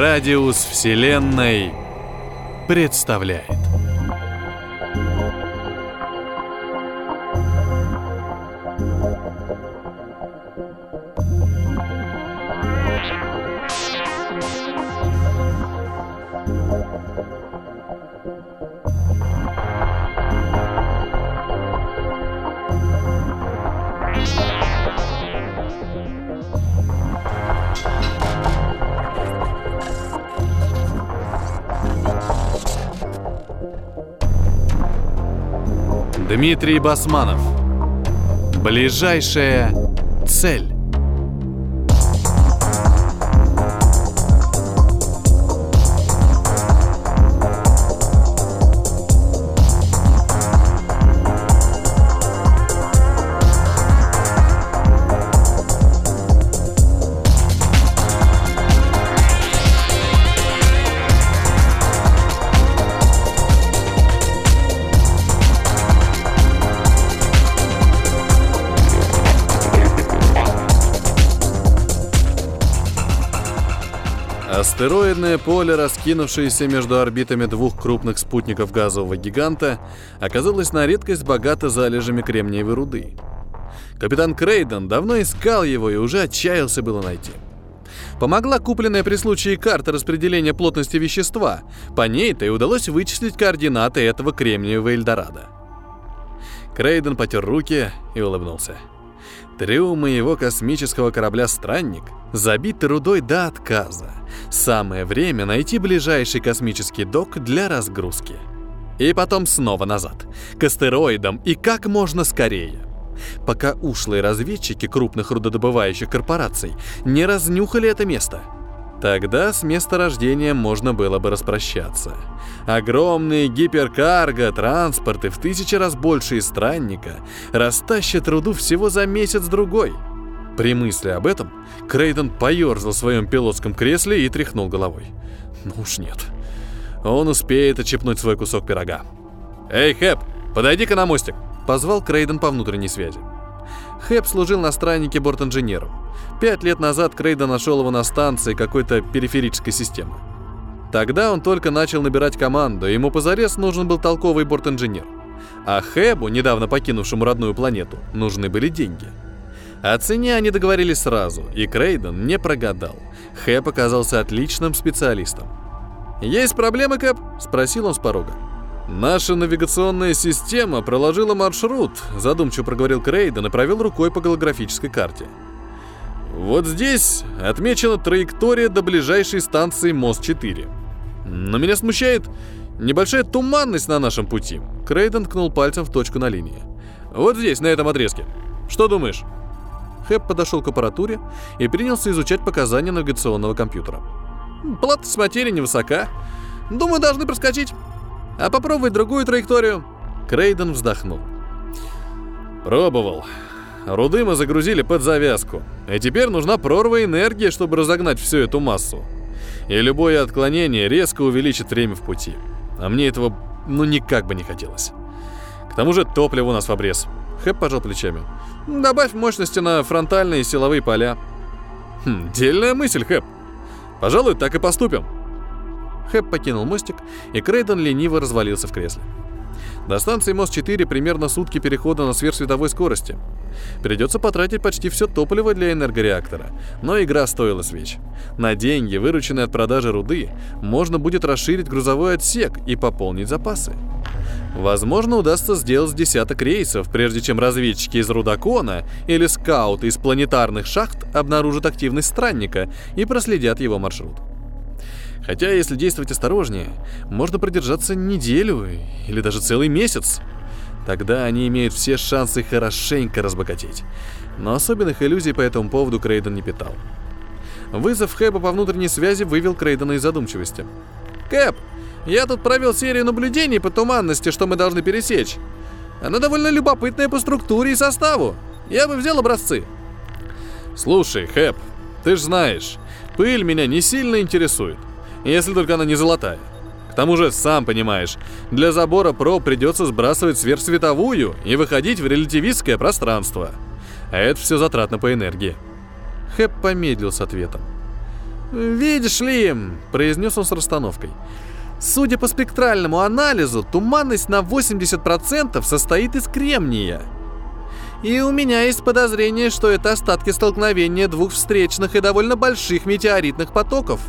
Радиус Вселенной представляет. Дмитрий Басманов. Ближайшая цель. Астероидное поле, раскинувшееся между орбитами двух крупных спутников газового гиганта, оказалось на редкость богато залежами кремниевой руды. Капитан Крейден давно искал его и уже отчаялся было найти. Помогла купленная при случае карта распределения плотности вещества. По ней-то и удалось вычислить координаты этого кремниевого Эльдорадо. Крейден потер руки и улыбнулся. Трюмы его космического корабля «Странник» забиты рудой до отказа. Самое время найти ближайший космический док для разгрузки. И потом снова назад, к астероидам и как можно скорее. Пока ушлые разведчики крупных рудодобывающих корпораций не разнюхали это место – Тогда с месторождением можно было бы распрощаться. Огромные гиперкарго, транспорты в тысячи раз больше странника растащат руду всего за месяц-другой. При мысли об этом Крейден поерзал в своем пилотском кресле и тряхнул головой. Ну уж нет. Он успеет очепнуть свой кусок пирога. «Эй, Хэп, подойди-ка на мостик!» Позвал Крейден по внутренней связи. Хэп служил на страннике бортинженером. Пять лет назад Крейда нашел его на станции какой-то периферической системы. Тогда он только начал набирать команду, ему позарез нужен был толковый бортинженер. А Хэбу, недавно покинувшему родную планету, нужны были деньги. О цене они договорились сразу, и Крейден не прогадал. Хэп оказался отличным специалистом. «Есть проблемы, Кэп?» – спросил он с порога. «Наша навигационная система проложила маршрут», – задумчиво проговорил Крейден и провел рукой по голографической карте. «Вот здесь отмечена траектория до ближайшей станции Мост-4. Но меня смущает небольшая туманность на нашем пути». Крейден ткнул пальцем в точку на линии. «Вот здесь, на этом отрезке. Что думаешь?» Хэп подошел к аппаратуре и принялся изучать показания навигационного компьютера. «Плата с материи невысока. Думаю, должны проскочить». А попробуй другую траекторию. Крейден вздохнул. Пробовал. Руды мы загрузили под завязку. И теперь нужна прорва энергии, чтобы разогнать всю эту массу. И любое отклонение резко увеличит время в пути. А мне этого ну никак бы не хотелось. К тому же топливо у нас в обрез. Хэп пожал плечами. Добавь мощности на фронтальные силовые поля. Хм, дельная мысль, Хэп. Пожалуй, так и поступим. Хэп покинул мостик, и Крейден лениво развалился в кресле. До станции Мост-4 примерно сутки перехода на сверхсветовой скорости. Придется потратить почти все топливо для энергореактора, но игра стоила свеч. На деньги, вырученные от продажи руды, можно будет расширить грузовой отсек и пополнить запасы. Возможно, удастся сделать десяток рейсов, прежде чем разведчики из Рудакона или скауты из планетарных шахт обнаружат активность странника и проследят его маршрут. Хотя, если действовать осторожнее, можно продержаться неделю или даже целый месяц. Тогда они имеют все шансы хорошенько разбогатеть. Но особенных иллюзий по этому поводу Крейден не питал. Вызов Хэба по внутренней связи вывел Крейдена из задумчивости. «Кэп, я тут провел серию наблюдений по туманности, что мы должны пересечь. Она довольно любопытная по структуре и составу. Я бы взял образцы». «Слушай, Хэп, ты ж знаешь, пыль меня не сильно интересует если только она не золотая. К тому же, сам понимаешь, для забора проб придется сбрасывать сверхсветовую и выходить в релятивистское пространство. А это все затратно по энергии. Хэп помедлил с ответом. «Видишь ли», — произнес он с расстановкой, «судя по спектральному анализу, туманность на 80% состоит из кремния. И у меня есть подозрение, что это остатки столкновения двух встречных и довольно больших метеоритных потоков.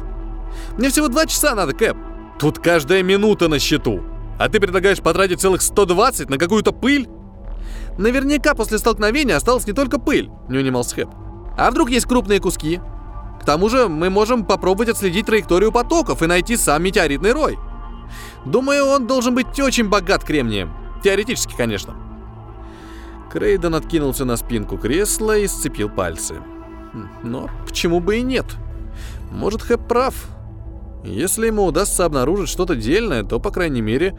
Мне всего два часа надо, Кэп. Тут каждая минута на счету. А ты предлагаешь потратить целых 120 на какую-то пыль? Наверняка после столкновения осталась не только пыль, не унимался Хэп. А вдруг есть крупные куски? К тому же мы можем попробовать отследить траекторию потоков и найти сам метеоритный рой. Думаю, он должен быть очень богат кремнием. Теоретически, конечно. Крейден откинулся на спинку кресла и сцепил пальцы. Хм, но почему бы и нет? Может, Хэп прав. Если ему удастся обнаружить что-то дельное, то, по крайней мере,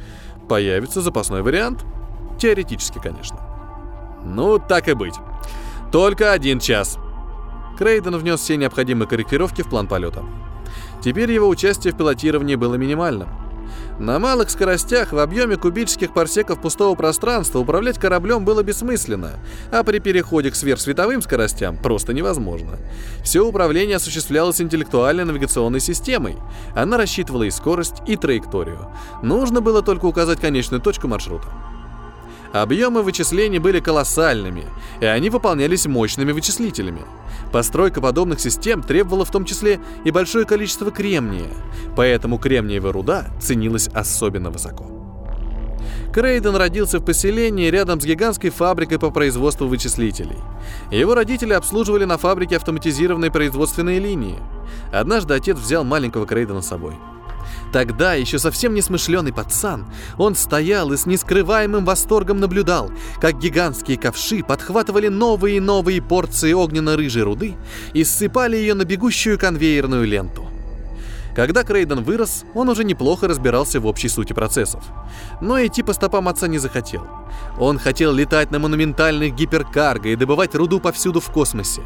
появится запасной вариант. Теоретически, конечно. Ну, так и быть. Только один час. Крейден внес все необходимые корректировки в план полета. Теперь его участие в пилотировании было минимальным. На малых скоростях в объеме кубических парсеков пустого пространства управлять кораблем было бессмысленно, а при переходе к сверхсветовым скоростям просто невозможно. Все управление осуществлялось интеллектуальной навигационной системой. Она рассчитывала и скорость, и траекторию. Нужно было только указать конечную точку маршрута. Объемы вычислений были колоссальными, и они выполнялись мощными вычислителями. Постройка подобных систем требовала в том числе и большое количество кремния, поэтому кремниевая руда ценилась особенно высоко. Крейден родился в поселении рядом с гигантской фабрикой по производству вычислителей. Его родители обслуживали на фабрике автоматизированные производственные линии. Однажды отец взял маленького Крейдена с собой – Тогда, еще совсем несмышленый пацан, он стоял и с нескрываемым восторгом наблюдал, как гигантские ковши подхватывали новые и новые порции огненно-рыжей руды и ссыпали ее на бегущую конвейерную ленту. Когда Крейден вырос, он уже неплохо разбирался в общей сути процессов. Но идти по стопам отца не захотел. Он хотел летать на монументальных гиперкарго и добывать руду повсюду в космосе.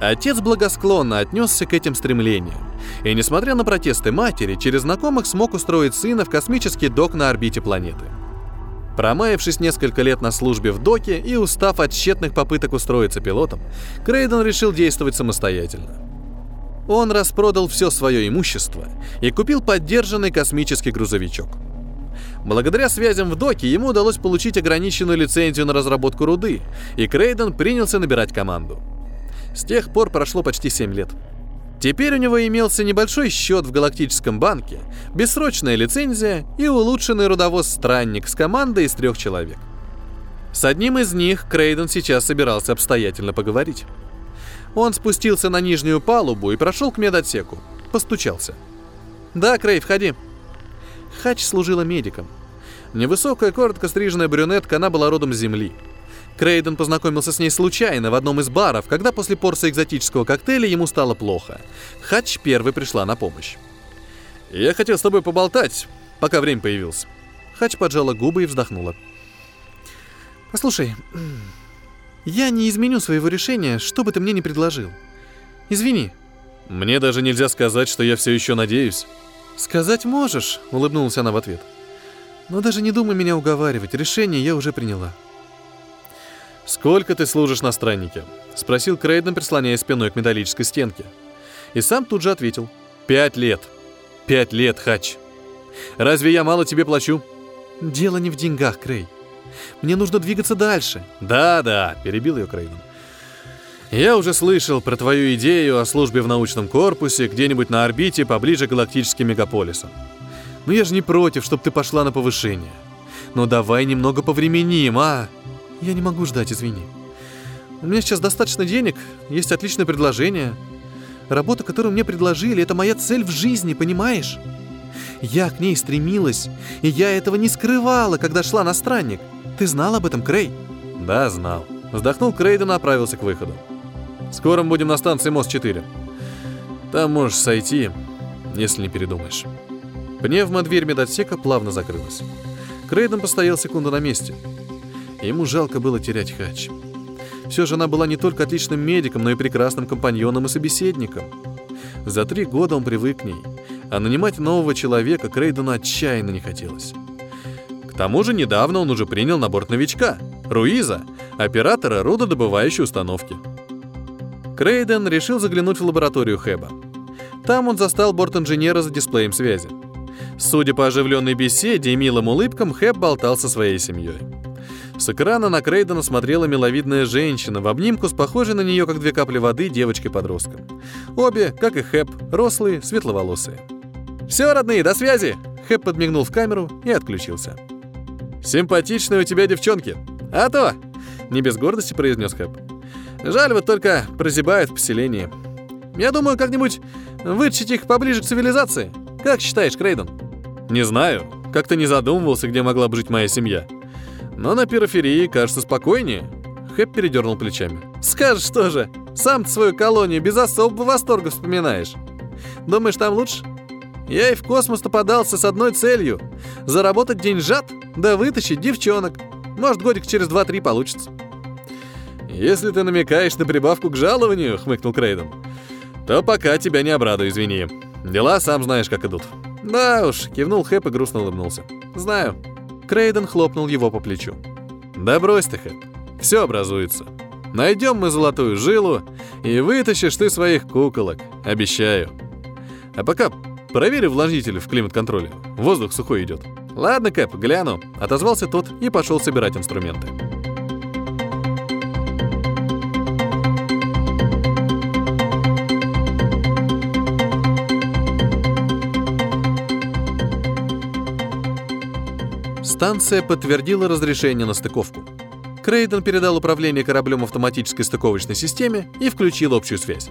Отец благосклонно отнесся к этим стремлениям, и, несмотря на протесты матери, через знакомых смог устроить сына в космический док на орбите планеты. Промаявшись несколько лет на службе в доке и устав от тщетных попыток устроиться пилотом, Крейден решил действовать самостоятельно. Он распродал все свое имущество и купил поддержанный космический грузовичок. Благодаря связям в доке ему удалось получить ограниченную лицензию на разработку руды, и Крейден принялся набирать команду – с тех пор прошло почти 7 лет. Теперь у него имелся небольшой счет в Галактическом банке, бессрочная лицензия и улучшенный рудовоз «Странник» с командой из трех человек. С одним из них Крейден сейчас собирался обстоятельно поговорить. Он спустился на нижнюю палубу и прошел к медотсеку. Постучался. «Да, Крей, входи». Хач служила медиком. Невысокая, коротко стриженная брюнетка, она была родом с Земли – Крейден познакомился с ней случайно в одном из баров, когда после порции экзотического коктейля ему стало плохо. Хач первой пришла на помощь. «Я хотел с тобой поболтать, пока время появилось». Хач поджала губы и вздохнула. «Послушай, я не изменю своего решения, что бы ты мне ни предложил. Извини». «Мне даже нельзя сказать, что я все еще надеюсь». «Сказать можешь», — улыбнулась она в ответ. «Но даже не думай меня уговаривать, решение я уже приняла». «Сколько ты служишь на страннике?» — спросил Крейден, прислоняясь спиной к металлической стенке. И сам тут же ответил. «Пять лет. Пять лет, Хач. Разве я мало тебе плачу?» «Дело не в деньгах, Крей. Мне нужно двигаться дальше». «Да-да», — перебил ее Крейден. «Я уже слышал про твою идею о службе в научном корпусе где-нибудь на орбите поближе к галактическим мегаполисам. Но я же не против, чтобы ты пошла на повышение. Но давай немного повременим, а?» Я не могу ждать, извини. У меня сейчас достаточно денег, есть отличное предложение. Работа, которую мне предложили, это моя цель в жизни, понимаешь? Я к ней стремилась, и я этого не скрывала, когда шла на странник. Ты знал об этом, Крей? Да, знал. Вздохнул Крейден и направился к выходу. Скоро мы будем на станции Мост-4. Там можешь сойти, если не передумаешь. Пневмодверь медотсека плавно закрылась. Крейден постоял секунду на месте – Ему жалко было терять Хач. Все же она была не только отличным медиком, но и прекрасным компаньоном и собеседником. За три года он привык к ней, а нанимать нового человека Крейдену отчаянно не хотелось. К тому же недавно он уже принял на борт новичка, Руиза, оператора рододобывающей установки. Крейден решил заглянуть в лабораторию Хэба. Там он застал борт-инженера за дисплеем связи. Судя по оживленной беседе и милым улыбкам, Хэп болтал со своей семьей. С экрана на Крейдена смотрела миловидная женщина в обнимку с похожей на нее, как две капли воды, девочкой-подростком. Обе, как и Хэп, рослые, светловолосые. «Все, родные, до связи!» Хэп подмигнул в камеру и отключился. «Симпатичные у тебя девчонки!» «А то!» — не без гордости произнес Хэп. «Жаль, вот только прозябают в поселении. Я думаю, как-нибудь вытащить их поближе к цивилизации. Как считаешь, Крейден?» «Не знаю. Как-то не задумывался, где могла бы жить моя семья. Но на периферии кажется спокойнее». Хэп передернул плечами. «Скажешь тоже. Сам ты свою колонию без особого восторга вспоминаешь. Думаешь, там лучше?» Я и в космос-то с одной целью — заработать деньжат, да вытащить девчонок. Может, годик через два-три получится. «Если ты намекаешь на прибавку к жалованию», — хмыкнул Крейден, «то пока тебя не обрадую, извини. Дела сам знаешь, как идут». «Да уж», — кивнул Хэп и грустно улыбнулся. «Знаю». Крейден хлопнул его по плечу. «Да брось ты, Хэп. Все образуется. Найдем мы золотую жилу, и вытащишь ты своих куколок. Обещаю. А пока проверь увлажнитель в климат-контроле. Воздух сухой идет». «Ладно, Кэп, гляну», — отозвался тот и пошел собирать инструменты. Станция подтвердила разрешение на стыковку. Крейден передал управление кораблем автоматической стыковочной системе и включил общую связь.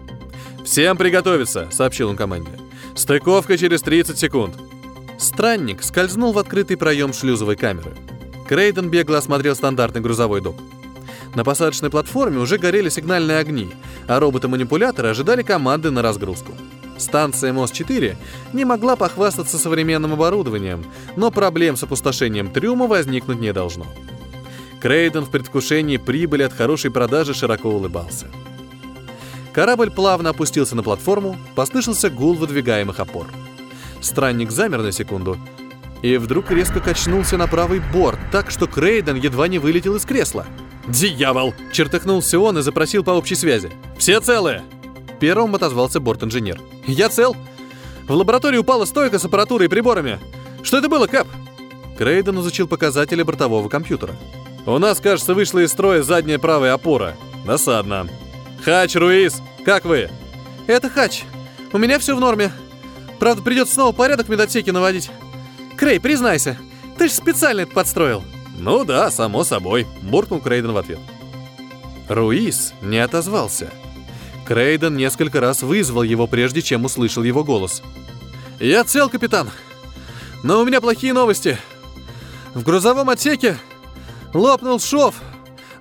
«Всем приготовиться!» — сообщил он команде. «Стыковка через 30 секунд!» Странник скользнул в открытый проем шлюзовой камеры. Крейден бегло осмотрел стандартный грузовой док. На посадочной платформе уже горели сигнальные огни, а роботы-манипуляторы ожидали команды на разгрузку. Станция МОС-4 не могла похвастаться современным оборудованием, но проблем с опустошением трюма возникнуть не должно. Крейден в предвкушении прибыли от хорошей продажи широко улыбался. Корабль плавно опустился на платформу, послышался гул выдвигаемых опор. Странник замер на секунду и вдруг резко качнулся на правый борт, так что Крейден едва не вылетел из кресла. «Дьявол!» — чертыхнулся он и запросил по общей связи. «Все целые!» Первым отозвался борт-инженер. «Я цел. В лаборатории упала стойка с аппаратурой и приборами. Что это было, Кэп?» Крейден изучил показатели бортового компьютера. «У нас, кажется, вышла из строя задняя правая опора. Досадно. Хач, Руис, как вы?» «Это Хач. У меня все в норме. Правда, придется снова порядок в медотсеке наводить. Крей, признайся, ты же специально это подстроил». «Ну да, само собой», — буркнул Крейден в ответ. Руис не отозвался. Крейден несколько раз вызвал его, прежде чем услышал его голос. «Я цел, капитан. Но у меня плохие новости. В грузовом отсеке лопнул шов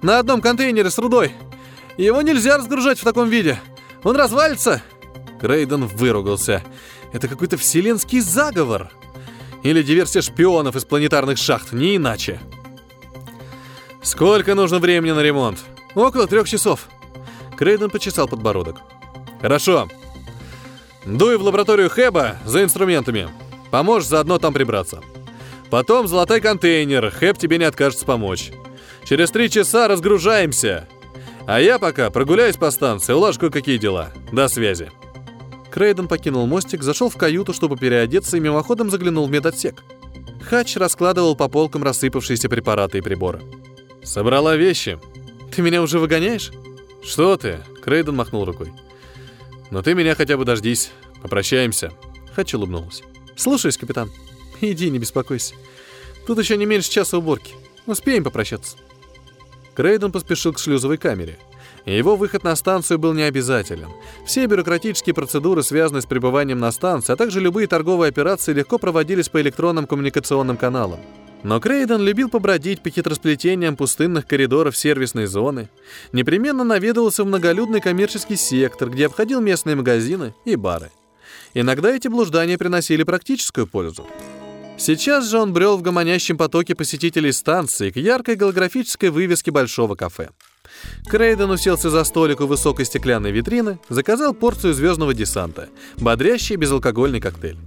на одном контейнере с рудой. Его нельзя разгружать в таком виде. Он развалится!» Крейден выругался. «Это какой-то вселенский заговор!» Или диверсия шпионов из планетарных шахт, не иначе. «Сколько нужно времени на ремонт?» «Около трех часов», Крейден почесал подбородок. «Хорошо. Дуй в лабораторию Хэба за инструментами. Поможешь заодно там прибраться. Потом золотой контейнер. Хэб тебе не откажется помочь. Через три часа разгружаемся. А я пока прогуляюсь по станции, улажу кое-какие дела. До связи». Крейден покинул мостик, зашел в каюту, чтобы переодеться, и мимоходом заглянул в медотсек. Хач раскладывал по полкам рассыпавшиеся препараты и приборы. «Собрала вещи. Ты меня уже выгоняешь?» «Что ты?» — Крейден махнул рукой. «Но ты меня хотя бы дождись. Попрощаемся». Хач улыбнулся. «Слушаюсь, капитан. Иди, не беспокойся. Тут еще не меньше часа уборки. Успеем попрощаться». Крейден поспешил к шлюзовой камере. Его выход на станцию был необязателен. Все бюрократические процедуры, связанные с пребыванием на станции, а также любые торговые операции легко проводились по электронным коммуникационным каналам. Но Крейден любил побродить по хитросплетениям пустынных коридоров сервисной зоны, непременно наведывался в многолюдный коммерческий сектор, где обходил местные магазины и бары. Иногда эти блуждания приносили практическую пользу. Сейчас же он брел в гомонящем потоке посетителей станции к яркой голографической вывеске большого кафе. Крейден уселся за столик у высокой стеклянной витрины, заказал порцию звездного десанта, бодрящий безалкогольный коктейль.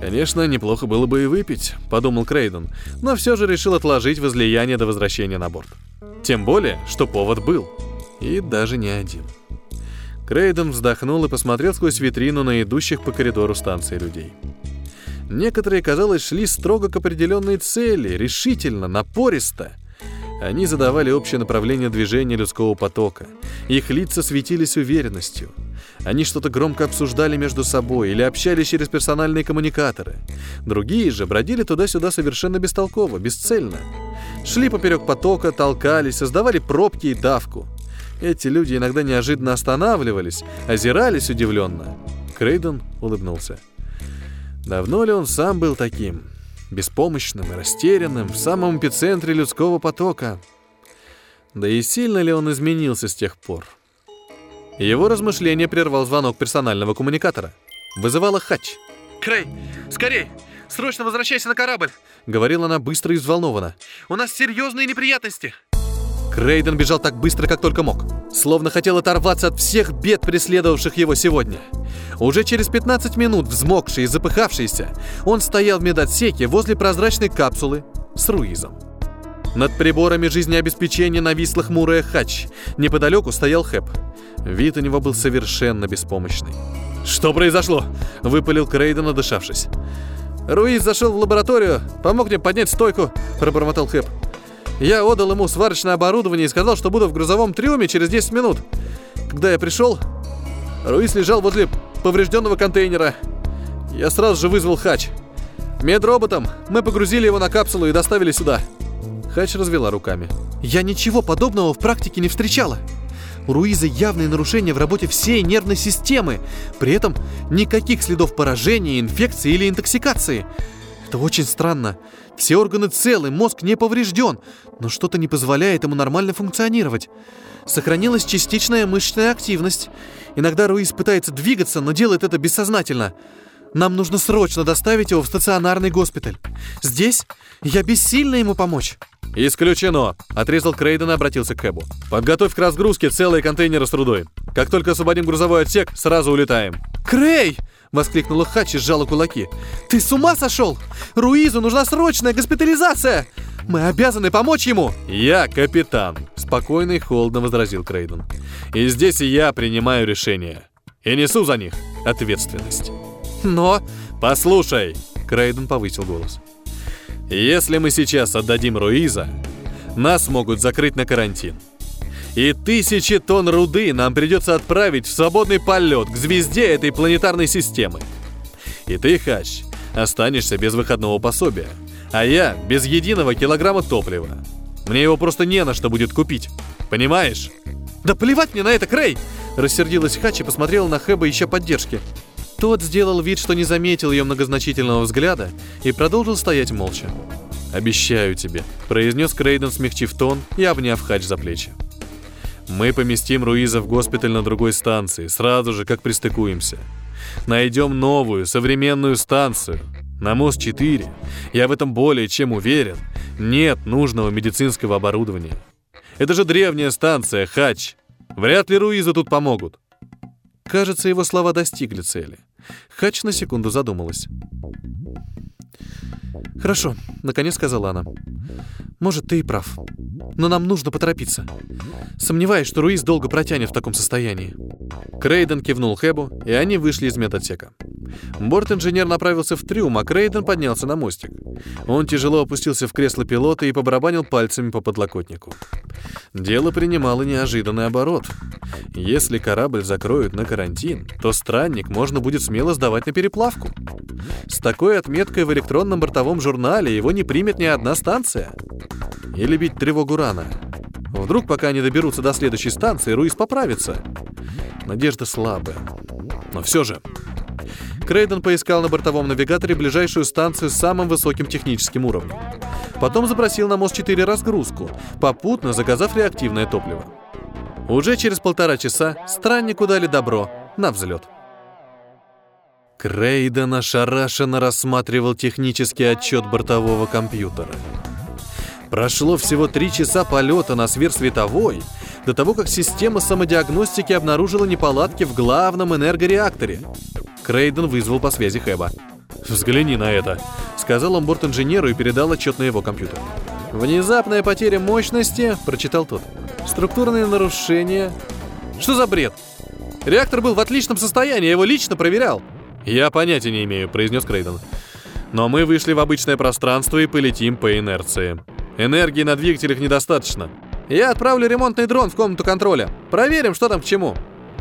«Конечно, неплохо было бы и выпить», — подумал Крейден, но все же решил отложить возлияние до возвращения на борт. Тем более, что повод был. И даже не один. Крейден вздохнул и посмотрел сквозь витрину на идущих по коридору станции людей. Некоторые, казалось, шли строго к определенной цели, решительно, напористо. Они задавали общее направление движения людского потока. Их лица светились уверенностью. Они что-то громко обсуждали между собой или общались через персональные коммуникаторы. Другие же бродили туда-сюда совершенно бестолково, бесцельно. Шли поперек потока, толкались, создавали пробки и давку. Эти люди иногда неожиданно останавливались, озирались удивленно. Крейден улыбнулся. Давно ли он сам был таким? Беспомощным и растерянным, в самом эпицентре людского потока. Да и сильно ли он изменился с тех пор? Его размышление прервал звонок персонального коммуникатора. Вызывала Хач. «Крей, скорей! Срочно возвращайся на корабль!» Говорила она быстро и взволнованно. «У нас серьезные неприятности!» Крейден бежал так быстро, как только мог. Словно хотел оторваться от всех бед, преследовавших его сегодня. Уже через 15 минут, взмокший и запыхавшийся, он стоял в медотсеке возле прозрачной капсулы с Руизом. Над приборами жизнеобеспечения нависла хмурая хач. Неподалеку стоял Хэп. Вид у него был совершенно беспомощный. «Что произошло?» — выпалил Крейден, отдышавшись. «Руиз зашел в лабораторию, помог мне поднять стойку», — пробормотал Хэп. Я отдал ему сварочное оборудование и сказал, что буду в грузовом трюме через 10 минут. Когда я пришел, Руис лежал возле поврежденного контейнера. Я сразу же вызвал Хач. Медроботом мы погрузили его на капсулу и доставили сюда. Хач развела руками. Я ничего подобного в практике не встречала. У Руиза явные нарушения в работе всей нервной системы. При этом никаких следов поражения, инфекции или интоксикации. Это очень странно. Все органы целы, мозг не поврежден, но что-то не позволяет ему нормально функционировать. Сохранилась частичная мышечная активность. Иногда Руиз пытается двигаться, но делает это бессознательно. Нам нужно срочно доставить его в стационарный госпиталь. Здесь я бессильна ему помочь. «Исключено!» — отрезал Крейден и обратился к Эбу. «Подготовь к разгрузке целые контейнеры с трудой. Как только освободим грузовой отсек, сразу улетаем». «Крей!» — воскликнула Хачи и сжала кулаки. «Ты с ума сошел? Руизу нужна срочная госпитализация! Мы обязаны помочь ему!» «Я капитан!» — спокойно и холодно возразил Крейден. «И здесь и я принимаю решения. И несу за них ответственность». «Но...» «Послушай!» — Крейден повысил голос. Если мы сейчас отдадим Руиза, нас могут закрыть на карантин. И тысячи тонн руды нам придется отправить в свободный полет к звезде этой планетарной системы. И ты, Хач, останешься без выходного пособия, а я без единого килограмма топлива. Мне его просто не на что будет купить. Понимаешь? Да плевать мне на это, Крей! Рассердилась Хач и посмотрела на Хэба ища поддержки. Тот сделал вид, что не заметил ее многозначительного взгляда и продолжил стоять молча. «Обещаю тебе», — произнес Крейден, смягчив тон и обняв Хач за плечи. «Мы поместим Руиза в госпиталь на другой станции, сразу же, как пристыкуемся. Найдем новую, современную станцию. На МОС-4, я в этом более чем уверен, нет нужного медицинского оборудования. Это же древняя станция, Хач. Вряд ли Руизу тут помогут». Кажется, его слова достигли цели. Хач на секунду задумалась. «Хорошо», — наконец сказала она. «Может, ты и прав. Но нам нужно поторопиться. Сомневаюсь, что Руиз долго протянет в таком состоянии». Крейден кивнул Хэбу, и они вышли из медотсека. Борт-инженер направился в трюм, а Крейден поднялся на мостик. Он тяжело опустился в кресло пилота и побарабанил пальцами по подлокотнику. Дело принимало неожиданный оборот. Если корабль закроют на карантин, то странник можно будет смело сдавать на переплавку. С такой отметкой в электронном бортовом журнале его не примет ни одна станция. Или бить тревогу рано. Вдруг, пока они доберутся до следующей станции, Руис поправится. Надежда слабая. Но все же... Крейден поискал на бортовом навигаторе ближайшую станцию с самым высоким техническим уровнем. Потом запросил на МОС-4 разгрузку, попутно заказав реактивное топливо. Уже через полтора часа страннику дали добро на взлет. Крейден ошарашенно рассматривал технический отчет бортового компьютера. Прошло всего три часа полета на сверхсветовой, до того, как система самодиагностики обнаружила неполадки в главном энергореакторе. Крейден вызвал по связи Хэба. «Взгляни на это», — сказал он борт-инженеру и передал отчет на его компьютер. «Внезапная потеря мощности», — прочитал тот. «Структурные нарушения». «Что за бред?» Реактор был в отличном состоянии, я его лично проверял. Я понятия не имею, произнес Крейден. Но мы вышли в обычное пространство и полетим по инерции. Энергии на двигателях недостаточно. Я отправлю ремонтный дрон в комнату контроля. Проверим, что там к чему.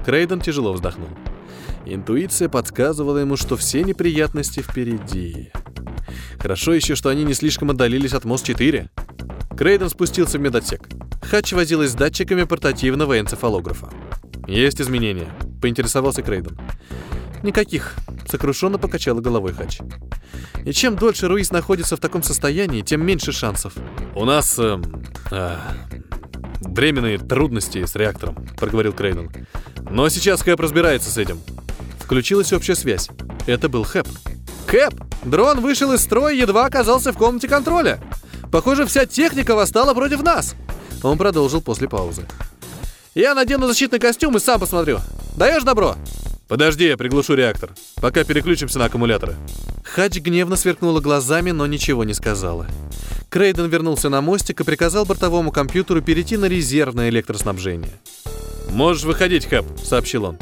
Крейден тяжело вздохнул. Интуиция подсказывала ему, что все неприятности впереди. Хорошо еще, что они не слишком отдалились от МОС-4. Крейден спустился в медотсек. Хач возилась с датчиками портативного энцефалографа. «Есть изменения?» — поинтересовался Крейден. «Никаких», — сокрушенно покачала головой Хач. «И чем дольше Руис находится в таком состоянии, тем меньше шансов». «У нас... Э, э, временные трудности с реактором», — проговорил Крейден. «Но сейчас Хэп разбирается с этим». Включилась общая связь. Это был Хэп. «Хэп! Дрон вышел из строя, едва оказался в комнате контроля. Похоже, вся техника восстала против нас!» Он продолжил после паузы. «Я надену защитный костюм и сам посмотрю. Даешь добро?» «Подожди, я приглушу реактор, пока переключимся на аккумуляторы». Хадж гневно сверкнула глазами, но ничего не сказала. Крейден вернулся на мостик и приказал бортовому компьютеру перейти на резервное электроснабжение. «Можешь выходить, Хэп», — сообщил он.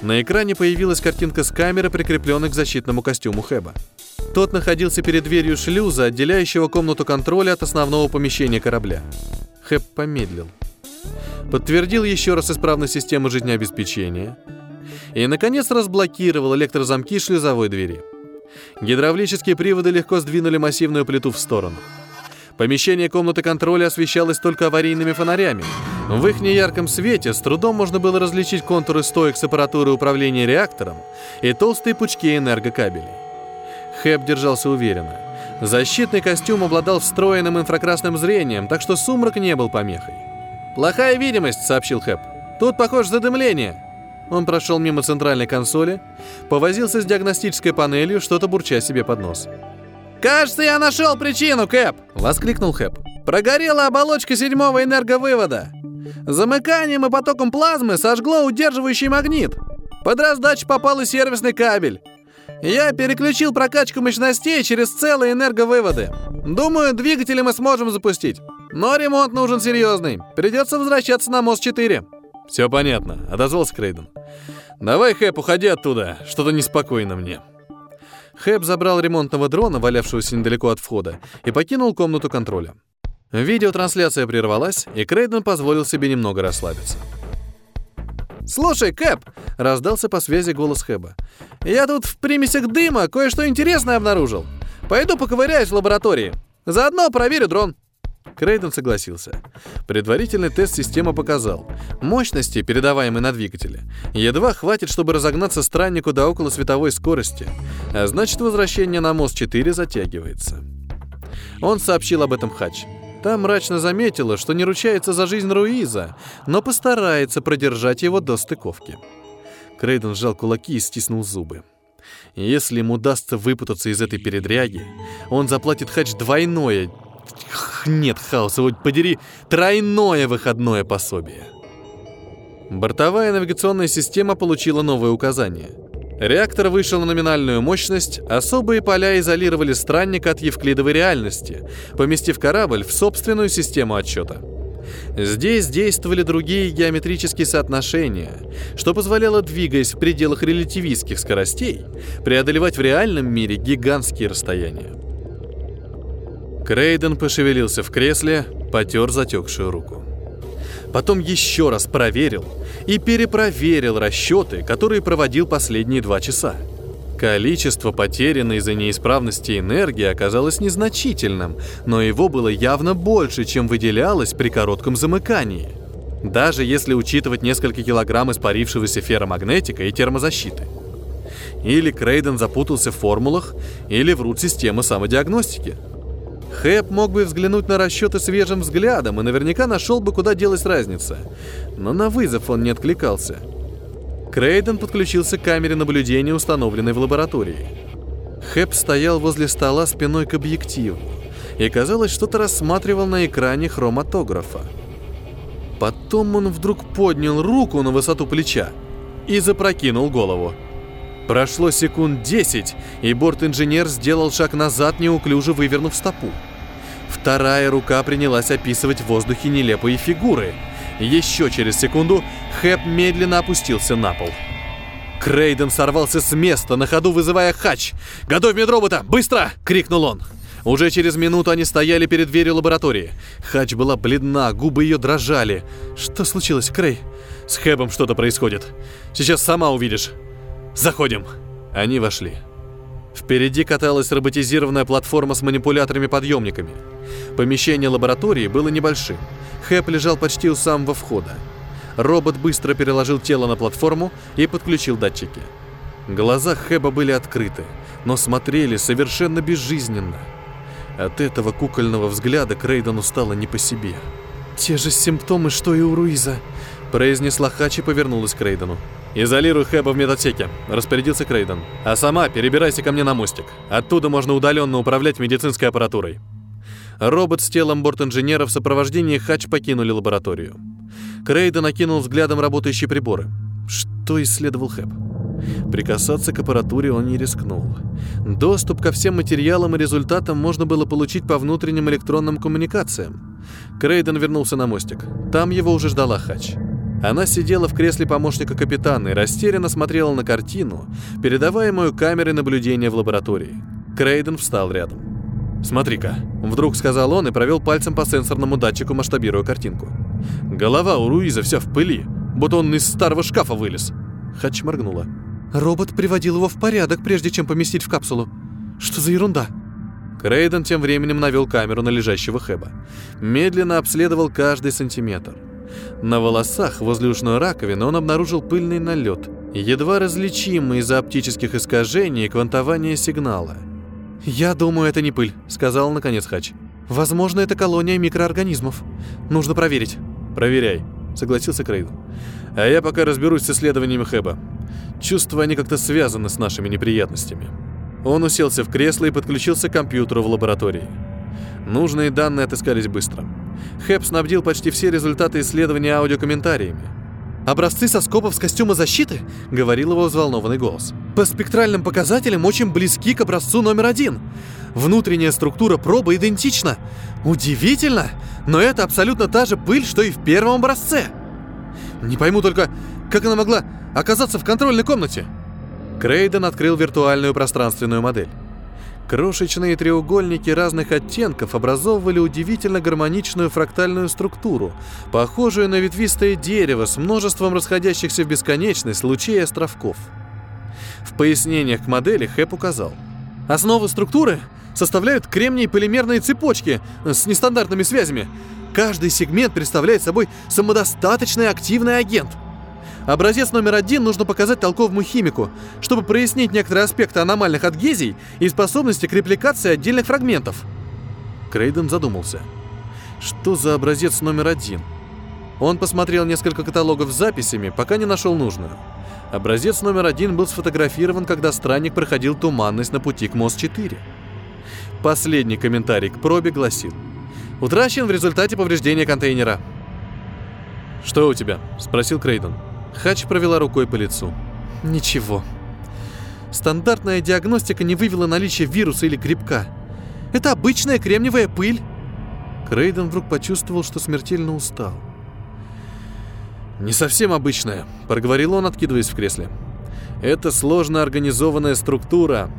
На экране появилась картинка с камеры, прикрепленной к защитному костюму Хэба. Тот находился перед дверью шлюза, отделяющего комнату контроля от основного помещения корабля. Хэб помедлил. Подтвердил еще раз исправность системы жизнеобеспечения. И, наконец, разблокировал электрозамки шлюзовой двери. Гидравлические приводы легко сдвинули массивную плиту в сторону. Помещение комнаты контроля освещалось только аварийными фонарями. В их неярком свете с трудом можно было различить контуры стоек с аппаратуры управления реактором и толстые пучки энергокабелей. Хэп держался уверенно. Защитный костюм обладал встроенным инфракрасным зрением, так что сумрак не был помехой. «Плохая видимость», — сообщил Хэп. «Тут, похоже, задымление». Он прошел мимо центральной консоли, повозился с диагностической панелью, что-то бурча себе под нос. «Кажется, я нашел причину, Кэп!» — воскликнул Хэп. «Прогорела оболочка седьмого энерговывода. Замыканием и потоком плазмы сожгло удерживающий магнит. Под раздачу попал и сервисный кабель. Я переключил прокачку мощностей через целые энерговыводы. Думаю, двигатели мы сможем запустить. Но ремонт нужен серьезный. Придется возвращаться на мост-4. Все понятно, отозвался Крейден. Давай, Хэп, уходи оттуда. Что-то неспокойно мне. Хэп забрал ремонтного дрона, валявшегося недалеко от входа, и покинул комнату контроля. Видеотрансляция прервалась, и Крейден позволил себе немного расслабиться. «Слушай, Кэп!» — раздался по связи голос Хэба. «Я тут в примесях дыма кое-что интересное обнаружил. Пойду поковыряюсь в лаборатории. Заодно проверю дрон». Крейден согласился. Предварительный тест система показал. Мощности, передаваемой на двигателе, едва хватит, чтобы разогнаться страннику до около световой скорости, а значит возвращение на мост 4 затягивается. Он сообщил об этом Хач. Там мрачно заметила, что не ручается за жизнь Руиза, но постарается продержать его до стыковки. Крейден сжал кулаки и стиснул зубы. Если ему удастся выпутаться из этой передряги, он заплатит Хач двойное... Нет, хаоса, вот подери, тройное выходное пособие. Бортовая навигационная система получила новые указания — Реактор вышел на номинальную мощность, особые поля изолировали странника от евклидовой реальности, поместив корабль в собственную систему отсчета. Здесь действовали другие геометрические соотношения, что позволяло, двигаясь в пределах релятивистских скоростей, преодолевать в реальном мире гигантские расстояния. Крейден пошевелился в кресле, потер затекшую руку. Потом еще раз проверил и перепроверил расчеты, которые проводил последние два часа. Количество потерянной из-за неисправности энергии оказалось незначительным, но его было явно больше, чем выделялось при коротком замыкании. Даже если учитывать несколько килограмм испарившегося ферромагнетика и термозащиты. Или Крейден запутался в формулах, или врут системы самодиагностики – Хэп мог бы взглянуть на расчеты свежим взглядом и наверняка нашел бы, куда делась разница. Но на вызов он не откликался. Крейден подключился к камере наблюдения, установленной в лаборатории. Хэп стоял возле стола спиной к объективу и, казалось, что-то рассматривал на экране хроматографа. Потом он вдруг поднял руку на высоту плеча и запрокинул голову. Прошло секунд десять, и борт-инженер сделал шаг назад, неуклюже вывернув стопу. Вторая рука принялась описывать в воздухе нелепые фигуры. Еще через секунду Хэп медленно опустился на пол. Крейден сорвался с места, на ходу вызывая хач. «Готовь медробота! Быстро!» — крикнул он. Уже через минуту они стояли перед дверью лаборатории. Хач была бледна, губы ее дрожали. «Что случилось, Крей?» «С Хэбом что-то происходит. Сейчас сама увидишь. Заходим». Они вошли. Впереди каталась роботизированная платформа с манипуляторами-подъемниками. Помещение лаборатории было небольшим. Хэп лежал почти у самого входа. Робот быстро переложил тело на платформу и подключил датчики. Глаза Хэба были открыты, но смотрели совершенно безжизненно. От этого кукольного взгляда Крейдену стало не по себе. «Те же симптомы, что и у Руиза», — произнесла Хач и повернулась к Рейдену. «Изолируй Хэба в медотсеке», — распорядился Крейден. «А сама перебирайся ко мне на мостик. Оттуда можно удаленно управлять медицинской аппаратурой». Робот с телом борт-инженера в сопровождении Хач покинули лабораторию. Крейден накинул взглядом работающие приборы. Что исследовал Хэп? Прикасаться к аппаратуре он не рискнул. Доступ ко всем материалам и результатам можно было получить по внутренним электронным коммуникациям. Крейден вернулся на мостик. Там его уже ждала Хач. Она сидела в кресле помощника капитана и растерянно смотрела на картину, передаваемую камерой наблюдения в лаборатории. Крейден встал рядом. «Смотри-ка», — вдруг сказал он и провел пальцем по сенсорному датчику, масштабируя картинку. Голова у Руиза вся в пыли, будто он из старого шкафа вылез. Хач моргнула. Робот приводил его в порядок, прежде чем поместить в капсулу. Что за ерунда? Крейден тем временем навел камеру на лежащего Хэба. Медленно обследовал каждый сантиметр. На волосах возле ушной раковины он обнаружил пыльный налет, едва различимый из-за оптических искажений и квантования сигнала. «Я думаю, это не пыль», — сказал наконец Хач. «Возможно, это колония микроорганизмов. Нужно проверить». «Проверяй», — согласился Крейден. «А я пока разберусь с исследованиями Хэба. Чувства они как-то связаны с нашими неприятностями». Он уселся в кресло и подключился к компьютеру в лаборатории. Нужные данные отыскались быстро. Хэп снабдил почти все результаты исследования аудиокомментариями. «Образцы соскопов с костюма защиты?» — говорил его взволнованный голос. «По спектральным показателям очень близки к образцу номер один. Внутренняя структура пробы идентична. Удивительно, но это абсолютно та же пыль, что и в первом образце. Не пойму только, как она могла оказаться в контрольной комнате?» Крейден открыл виртуальную пространственную модель. Крошечные треугольники разных оттенков образовывали удивительно гармоничную фрактальную структуру, похожую на ветвистое дерево с множеством расходящихся в бесконечность лучей и островков. В пояснениях к модели Хэп указал. Основы структуры составляют кремний полимерные цепочки с нестандартными связями. Каждый сегмент представляет собой самодостаточный активный агент – Образец номер один нужно показать толковому химику, чтобы прояснить некоторые аспекты аномальных адгезий и способности к репликации отдельных фрагментов. Крейден задумался. Что за образец номер один? Он посмотрел несколько каталогов с записями, пока не нашел нужную. Образец номер один был сфотографирован, когда странник проходил туманность на пути к МОС-4. Последний комментарий к пробе гласил. Утрачен в результате повреждения контейнера. «Что у тебя?» – спросил Крейден. Хач провела рукой по лицу. Ничего. Стандартная диагностика не вывела наличие вируса или грибка. Это обычная кремниевая пыль. Крейден вдруг почувствовал, что смертельно устал. «Не совсем обычная», — проговорил он, откидываясь в кресле. «Это сложно организованная структура.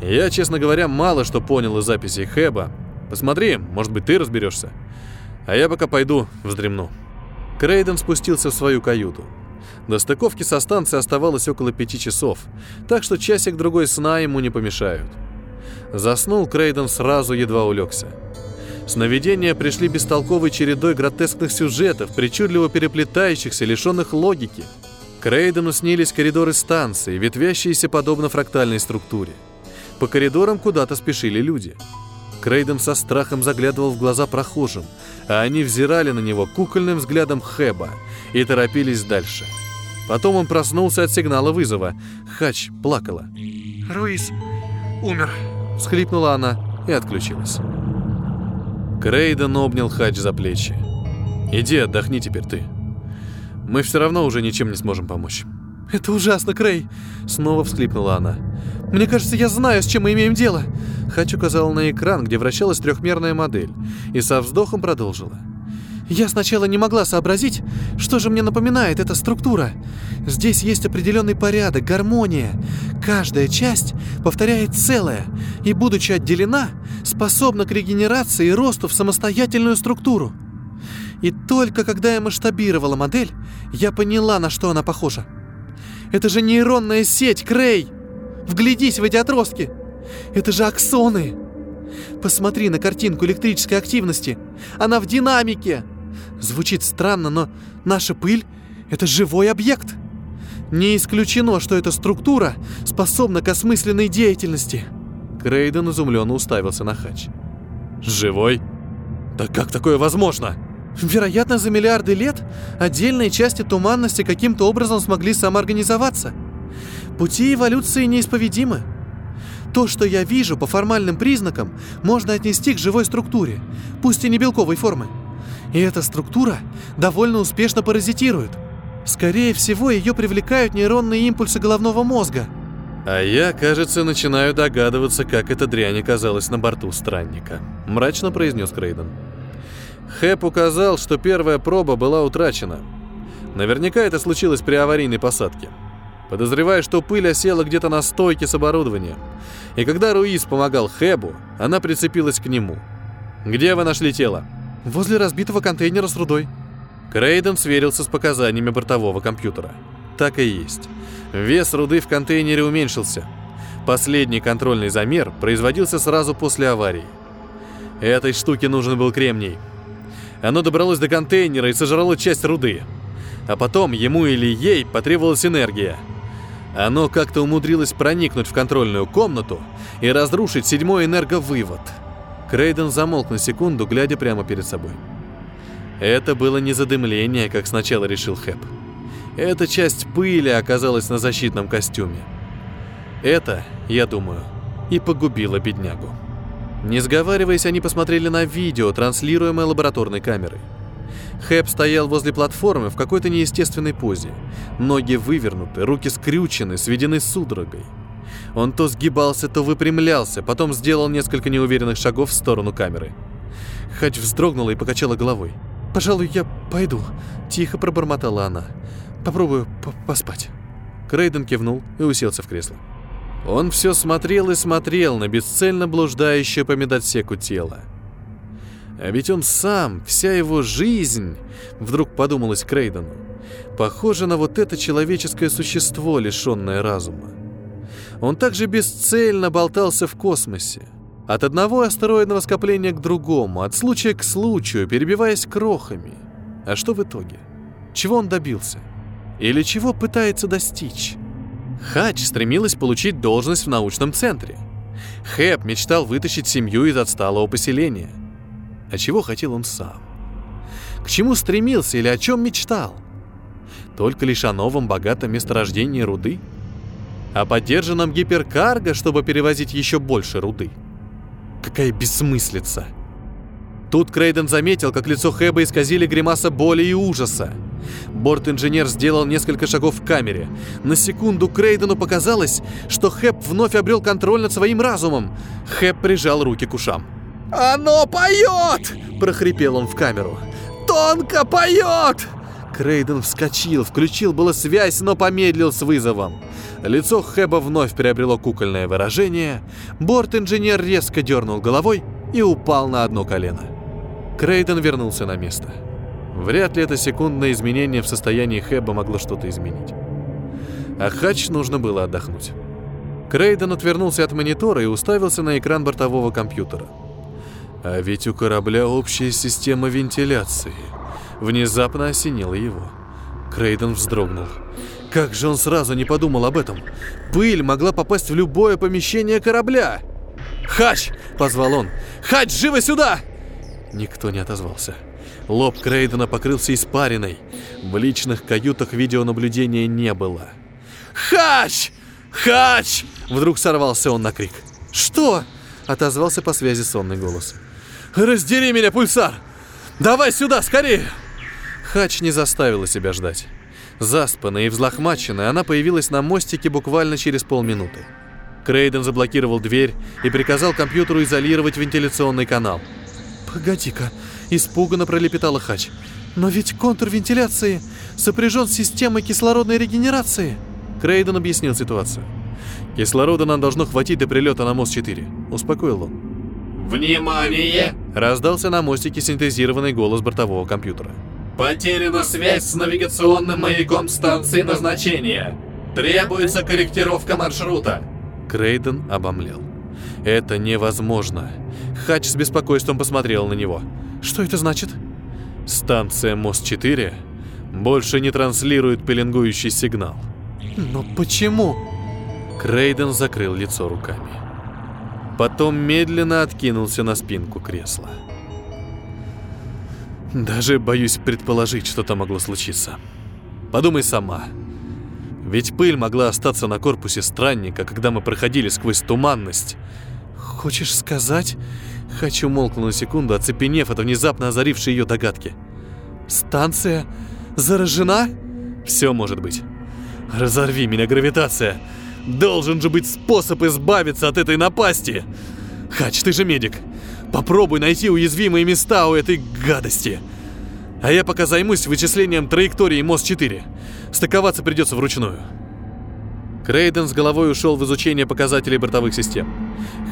Я, честно говоря, мало что понял из записей Хэба. Посмотри, может быть, ты разберешься. А я пока пойду вздремну». Крейден спустился в свою каюту. До стыковки со станцией оставалось около пяти часов, так что часик-другой сна ему не помешают. Заснул Крейден сразу, едва улегся. Сновидения пришли бестолковой чередой гротескных сюжетов, причудливо переплетающихся, лишенных логики. Крейдену снились коридоры станции, ветвящиеся подобно фрактальной структуре. По коридорам куда-то спешили люди. Крейден со страхом заглядывал в глаза прохожим, а они взирали на него кукольным взглядом Хэба и торопились дальше. Потом он проснулся от сигнала вызова. Хач плакала. «Руиз умер», — всхлипнула она и отключилась. Крейден обнял Хач за плечи. «Иди отдохни теперь ты. Мы все равно уже ничем не сможем помочь». «Это ужасно, Крей!» Снова всхлипнула она. «Мне кажется, я знаю, с чем мы имеем дело!» Хач указала на экран, где вращалась трехмерная модель, и со вздохом продолжила. Я сначала не могла сообразить, что же мне напоминает эта структура. Здесь есть определенный порядок, гармония. Каждая часть повторяет целое и, будучи отделена, способна к регенерации и росту в самостоятельную структуру. И только когда я масштабировала модель, я поняла, на что она похожа. Это же нейронная сеть, Крей! Вглядись в эти отростки! Это же аксоны! Посмотри на картинку электрической активности. Она в динамике. Звучит странно, но наша пыль — это живой объект. Не исключено, что эта структура способна к осмысленной деятельности. Крейден изумленно уставился на Хач. «Живой? Да как такое возможно?» Вероятно, за миллиарды лет отдельные части туманности каким-то образом смогли самоорганизоваться. Пути эволюции неисповедимы. То, что я вижу по формальным признакам, можно отнести к живой структуре, пусть и не белковой формы. И эта структура довольно успешно паразитирует. Скорее всего, ее привлекают нейронные импульсы головного мозга. А я, кажется, начинаю догадываться, как эта дрянь оказалась на борту странника. Мрачно произнес Крейден. Хэп указал, что первая проба была утрачена. Наверняка это случилось при аварийной посадке. Подозревая, что пыль осела где-то на стойке с оборудованием. И когда Руис помогал Хэбу, она прицепилась к нему. «Где вы нашли тело?» «Возле разбитого контейнера с рудой». Крейден сверился с показаниями бортового компьютера. Так и есть. Вес руды в контейнере уменьшился. Последний контрольный замер производился сразу после аварии. Этой штуке нужен был кремний. Оно добралось до контейнера и сожрало часть руды. А потом ему или ей потребовалась энергия. Оно как-то умудрилось проникнуть в контрольную комнату и разрушить седьмой энерговывод. Крейден замолк на секунду, глядя прямо перед собой. Это было не задымление, как сначала решил Хэп. Эта часть пыли оказалась на защитном костюме. Это, я думаю, и погубило беднягу. Не сговариваясь, они посмотрели на видео, транслируемое лабораторной камерой. Хэп стоял возле платформы в какой-то неестественной позе. Ноги вывернуты, руки скрючены, сведены судорогой. Он то сгибался, то выпрямлялся, потом сделал несколько неуверенных шагов в сторону камеры. Хач вздрогнула и покачала головой. «Пожалуй, я пойду», — тихо пробормотала она. «Попробую поспать». Крейден кивнул и уселся в кресло. Он все смотрел и смотрел на бесцельно блуждающее по медотсеку тело. А ведь он сам, вся его жизнь, вдруг подумалось Крейдену, похоже на вот это человеческое существо, лишенное разума. Он также бесцельно болтался в космосе, от одного астероидного скопления к другому, от случая к случаю, перебиваясь крохами. А что в итоге? Чего он добился? Или чего пытается достичь? Хач стремилась получить должность в научном центре. Хэп мечтал вытащить семью из отсталого поселения. А чего хотел он сам? К чему стремился или о чем мечтал? Только лишь о новом богатом месторождении руды? О поддержанном гиперкарго, чтобы перевозить еще больше руды? Какая бессмыслица! Тут Крейден заметил, как лицо Хэба исказили гримаса боли и ужаса. Борт-инженер сделал несколько шагов в камере. На секунду Крейдену показалось, что Хэп вновь обрел контроль над своим разумом. Хэп прижал руки к ушам. «Оно поет!» – прохрипел он в камеру. «Тонко поет!» Крейден вскочил, включил было связь, но помедлил с вызовом. Лицо Хэба вновь приобрело кукольное выражение. Борт-инженер резко дернул головой и упал на одно колено. Крейден вернулся на место. Вряд ли это секундное изменение в состоянии Хэба могло что-то изменить. А Хач нужно было отдохнуть. Крейден отвернулся от монитора и уставился на экран бортового компьютера. А ведь у корабля общая система вентиляции. Внезапно осенило его. Крейден вздрогнул. Как же он сразу не подумал об этом? Пыль могла попасть в любое помещение корабля. «Хач!» — позвал он. «Хач, живо сюда!» Никто не отозвался. Лоб Крейдена покрылся испариной. В личных каютах видеонаблюдения не было. «Хач! Хач!» Вдруг сорвался он на крик. «Что?» — отозвался по связи сонный голос. «Раздери меня, пульсар! Давай сюда, скорее!» Хач не заставила себя ждать. Заспанная и взлохмаченная, она появилась на мостике буквально через полминуты. Крейден заблокировал дверь и приказал компьютеру изолировать вентиляционный канал. «Погоди-ка», — испуганно пролепетала Хач. «Но ведь контур вентиляции сопряжен с системой кислородной регенерации». Крейден объяснил ситуацию. «Кислорода нам должно хватить до прилета на мост-4», — успокоил он. «Внимание!» — раздался на мостике синтезированный голос бортового компьютера. «Потеряна связь с навигационным маяком станции назначения. Требуется корректировка маршрута». Крейден обомлел. «Это невозможно!» Хач с беспокойством посмотрел на него. «Что это значит?» «Станция Мост-4 больше не транслирует пеленгующий сигнал». «Но почему?» Крейден закрыл лицо руками. Потом медленно откинулся на спинку кресла. Даже боюсь предположить, что там могло случиться. Подумай сама. Ведь пыль могла остаться на корпусе странника, когда мы проходили сквозь туманность. Хочешь сказать? Хочу молкнуть на секунду, оцепенев от внезапно озарившей ее догадки. Станция заражена? Все может быть. Разорви меня, гравитация. Должен же быть способ избавиться от этой напасти. Хач, ты же медик. Попробуй найти уязвимые места у этой гадости. А я пока займусь вычислением траектории МОС-4. Стыковаться придется вручную. Крейден с головой ушел в изучение показателей бортовых систем.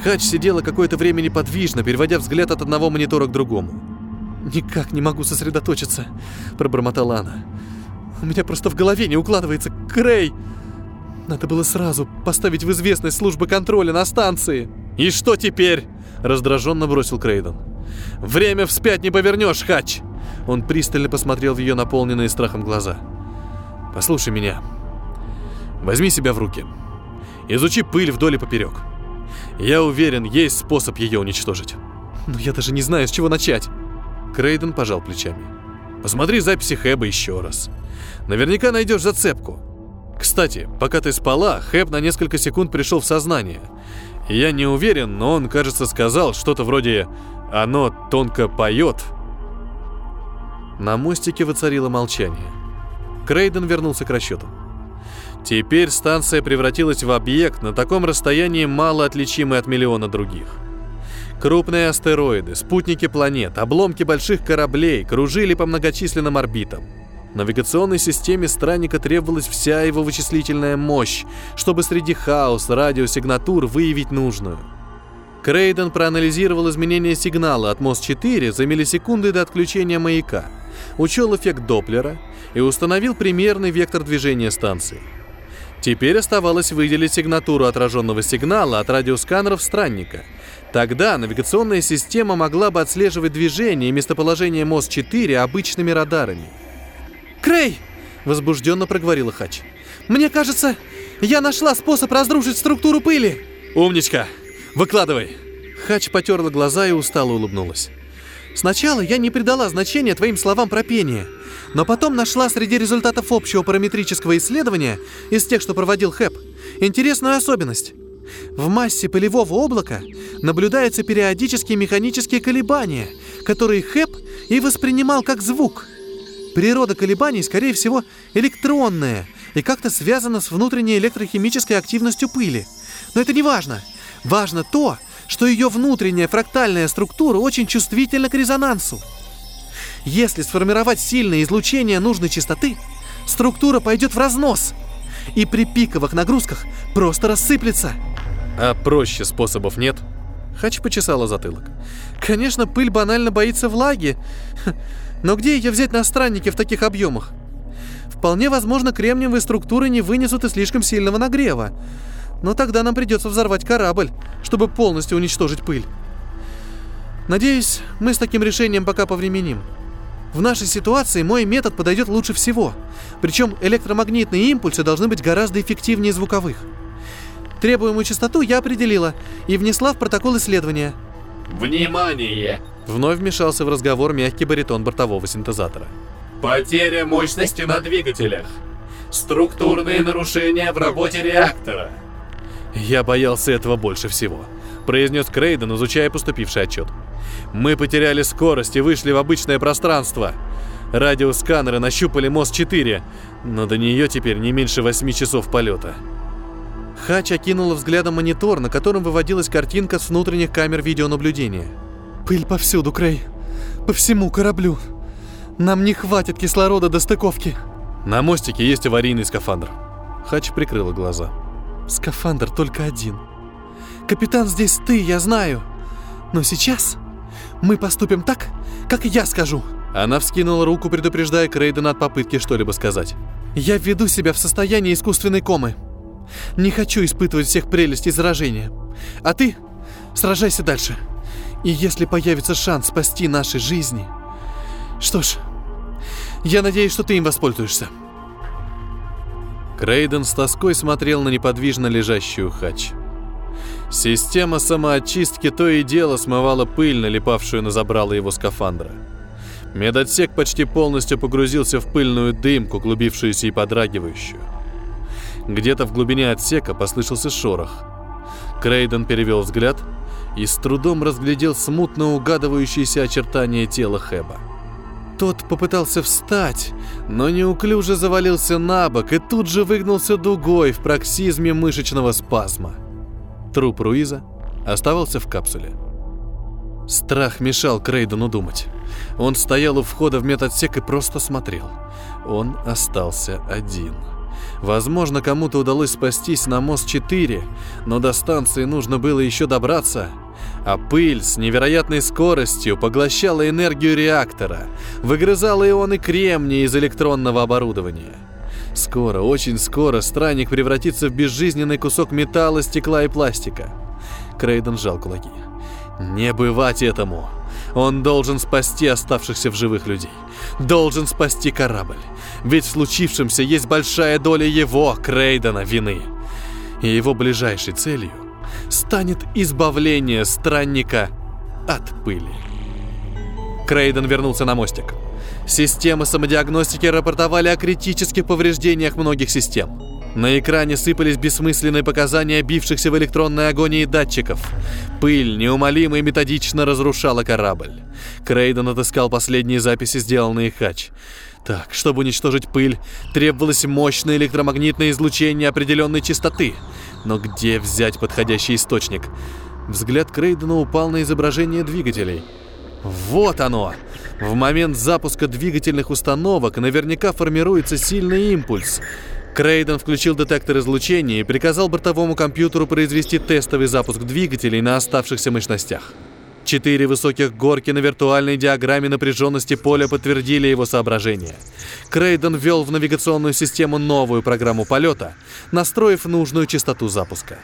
Хач сидела какое-то время неподвижно, переводя взгляд от одного монитора к другому. «Никак не могу сосредоточиться», — пробормотала она. «У меня просто в голове не укладывается. Крей!» Надо было сразу поставить в известность службы контроля на станции. «И что теперь?» — раздраженно бросил Крейден. «Время вспять не повернешь, Хач!» Он пристально посмотрел в ее наполненные страхом глаза. «Послушай меня. Возьми себя в руки. Изучи пыль вдоль и поперек. Я уверен, есть способ ее уничтожить. Но я даже не знаю, с чего начать». Крейден пожал плечами. «Посмотри записи Хэба еще раз. Наверняка найдешь зацепку. Кстати, пока ты спала, Хэб на несколько секунд пришел в сознание. Я не уверен, но он, кажется, сказал что-то вроде «оно тонко поет». На мостике воцарило молчание. Крейден вернулся к расчету. Теперь станция превратилась в объект на таком расстоянии мало отличимый от миллиона других. Крупные астероиды, спутники планет, обломки больших кораблей кружили по многочисленным орбитам. Навигационной системе странника требовалась вся его вычислительная мощь, чтобы среди хаоса радиосигнатур выявить нужную. Крейден проанализировал изменения сигнала от МОС-4 за миллисекунды до отключения маяка, учел эффект Доплера и установил примерный вектор движения станции. Теперь оставалось выделить сигнатуру отраженного сигнала от радиосканеров странника. Тогда навигационная система могла бы отслеживать движение и местоположение МОС-4 обычными радарами – «Крей!» — возбужденно проговорила Хач. «Мне кажется, я нашла способ разрушить структуру пыли!» «Умничка! Выкладывай!» Хач потерла глаза и устало улыбнулась. «Сначала я не придала значения твоим словам про пение, но потом нашла среди результатов общего параметрического исследования, из тех, что проводил Хэп, интересную особенность. В массе пылевого облака наблюдаются периодические механические колебания, которые Хэп и воспринимал как звук — Природа колебаний, скорее всего, электронная и как-то связана с внутренней электрохимической активностью пыли. Но это не важно. Важно то, что ее внутренняя фрактальная структура очень чувствительна к резонансу. Если сформировать сильное излучение нужной частоты, структура пойдет в разнос и при пиковых нагрузках просто рассыплется. А проще способов нет? Хач почесала затылок. Конечно, пыль банально боится влаги. Но где ее взять на страннике в таких объемах? Вполне возможно, кремниевые структуры не вынесут и слишком сильного нагрева. Но тогда нам придется взорвать корабль, чтобы полностью уничтожить пыль. Надеюсь, мы с таким решением пока повременим. В нашей ситуации мой метод подойдет лучше всего. Причем электромагнитные импульсы должны быть гораздо эффективнее звуковых. Требуемую частоту я определила и внесла в протокол исследования. Внимание! Вновь вмешался в разговор мягкий баритон бортового синтезатора. Потеря мощности на двигателях. Структурные нарушения в работе реактора. Я боялся этого больше всего, произнес Крейден, изучая поступивший отчет. Мы потеряли скорость и вышли в обычное пространство. Радиосканеры нащупали МОС-4, но до нее теперь не меньше восьми часов полета. Хач окинула взглядом монитор, на котором выводилась картинка с внутренних камер видеонаблюдения. Пыль повсюду, Крей. По всему кораблю. Нам не хватит кислорода до стыковки. На мостике есть аварийный скафандр. Хач прикрыла глаза. Скафандр только один. Капитан здесь ты, я знаю. Но сейчас мы поступим так, как я скажу. Она вскинула руку, предупреждая Крейдена от попытки что-либо сказать. Я введу себя в состояние искусственной комы. Не хочу испытывать всех прелестей заражения. А ты сражайся дальше. И если появится шанс спасти наши жизни... Что ж, я надеюсь, что ты им воспользуешься. Крейден с тоской смотрел на неподвижно лежащую хач. Система самоочистки то и дело смывала пыль, налипавшую на забрало его скафандра. Медотсек почти полностью погрузился в пыльную дымку, клубившуюся и подрагивающую. Где-то в глубине отсека послышался шорох. Крейден перевел взгляд и с трудом разглядел смутно угадывающиеся очертания тела Хэба. Тот попытался встать, но неуклюже завалился на бок и тут же выгнулся дугой в проксизме мышечного спазма. Труп Руиза оставался в капсуле. Страх мешал Крейдену думать. Он стоял у входа в медотсек и просто смотрел. Он остался один. Возможно, кому-то удалось спастись на мост 4, но до станции нужно было еще добраться. А пыль с невероятной скоростью поглощала энергию реактора, выгрызала ионы кремния из электронного оборудования. Скоро, очень скоро странник превратится в безжизненный кусок металла, стекла и пластика. Крейден сжал кулаки. Не бывать этому. Он должен спасти оставшихся в живых людей. Должен спасти корабль. Ведь в случившемся есть большая доля его, Крейдена, вины. И его ближайшей целью станет избавление странника от пыли. Крейден вернулся на мостик. Системы самодиагностики рапортовали о критических повреждениях многих систем. На экране сыпались бессмысленные показания бившихся в электронной агонии датчиков. Пыль неумолимо и методично разрушала корабль. Крейден отыскал последние записи, сделанные Хач. Так, чтобы уничтожить пыль, требовалось мощное электромагнитное излучение определенной частоты. Но где взять подходящий источник? Взгляд Крейдена упал на изображение двигателей. Вот оно! В момент запуска двигательных установок наверняка формируется сильный импульс. Крейден включил детектор излучения и приказал бортовому компьютеру произвести тестовый запуск двигателей на оставшихся мощностях. Четыре высоких горки на виртуальной диаграмме напряженности поля подтвердили его соображения. Крейден ввел в навигационную систему новую программу полета, настроив нужную частоту запуска.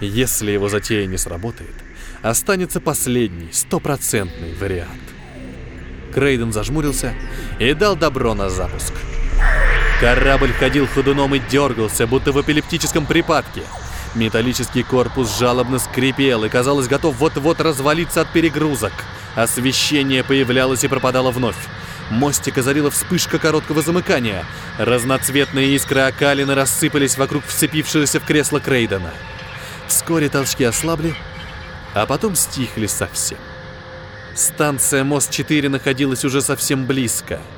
Если его затея не сработает, останется последний, стопроцентный вариант. Крейден зажмурился и дал добро на запуск. Корабль ходил ходуном и дергался, будто в эпилептическом припадке. Металлический корпус жалобно скрипел и, казалось, готов вот-вот развалиться от перегрузок. Освещение появлялось и пропадало вновь. Мостик озарила вспышка короткого замыкания. Разноцветные искры окалины рассыпались вокруг вцепившегося в кресло Крейдена. Вскоре толчки ослабли, а потом стихли совсем. Станция Мост-4 находилась уже совсем близко —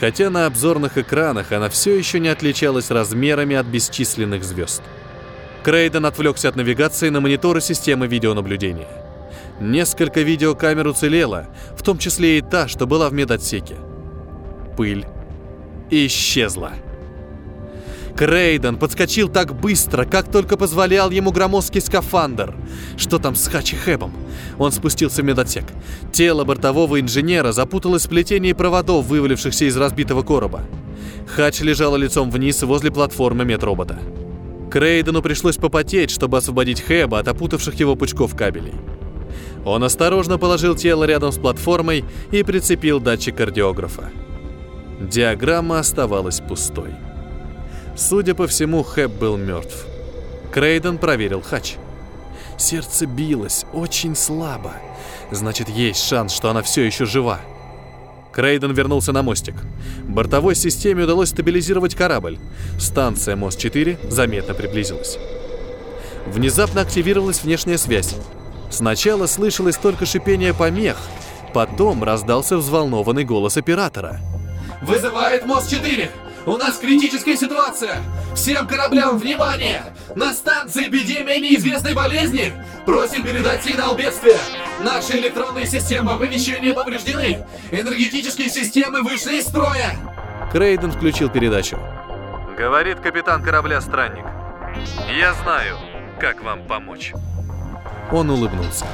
хотя на обзорных экранах она все еще не отличалась размерами от бесчисленных звезд. Крейден отвлекся от навигации на мониторы системы видеонаблюдения. Несколько видеокамер уцелело, в том числе и та, что была в медотсеке. Пыль исчезла. Крейден подскочил так быстро, как только позволял ему громоздкий скафандр. Что там с Хачи Хэбом? Он спустился в медотсек. Тело бортового инженера запуталось в плетении проводов, вывалившихся из разбитого короба. Хач лежала лицом вниз возле платформы медробота. Крейдену пришлось попотеть, чтобы освободить Хэба от опутавших его пучков кабелей. Он осторожно положил тело рядом с платформой и прицепил датчик кардиографа. Диаграмма оставалась пустой. Судя по всему, Хэб был мертв. Крейден проверил хач. Сердце билось очень слабо. Значит, есть шанс, что она все еще жива. Крейден вернулся на мостик. Бортовой системе удалось стабилизировать корабль. Станция Мост-4 заметно приблизилась. Внезапно активировалась внешняя связь. Сначала слышалось только шипение помех, потом раздался взволнованный голос оператора. «Вызывает Мост-4! У нас критическая ситуация! Всем кораблям внимание! На станции эпидемия неизвестной болезни! Просим передать сигнал бедствия! Наши электронные системы оповещения повреждены! Энергетические системы вышли из строя! Крейден включил передачу. Говорит капитан корабля «Странник». Я знаю, как вам помочь. Он улыбнулся.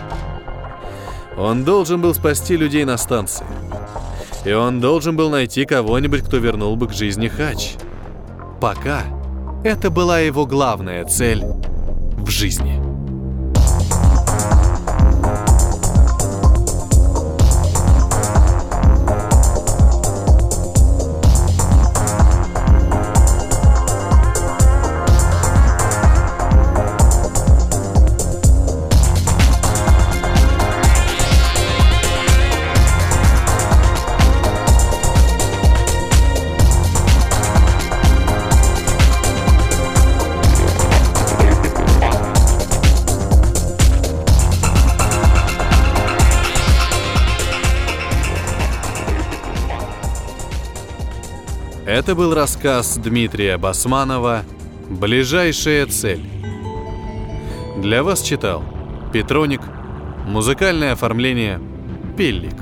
Он должен был спасти людей на станции. И он должен был найти кого-нибудь, кто вернул бы к жизни Хач. Пока это была его главная цель в жизни. Это был рассказ Дмитрия Басманова «Ближайшая цель». Для вас читал Петроник, музыкальное оформление Пеллик.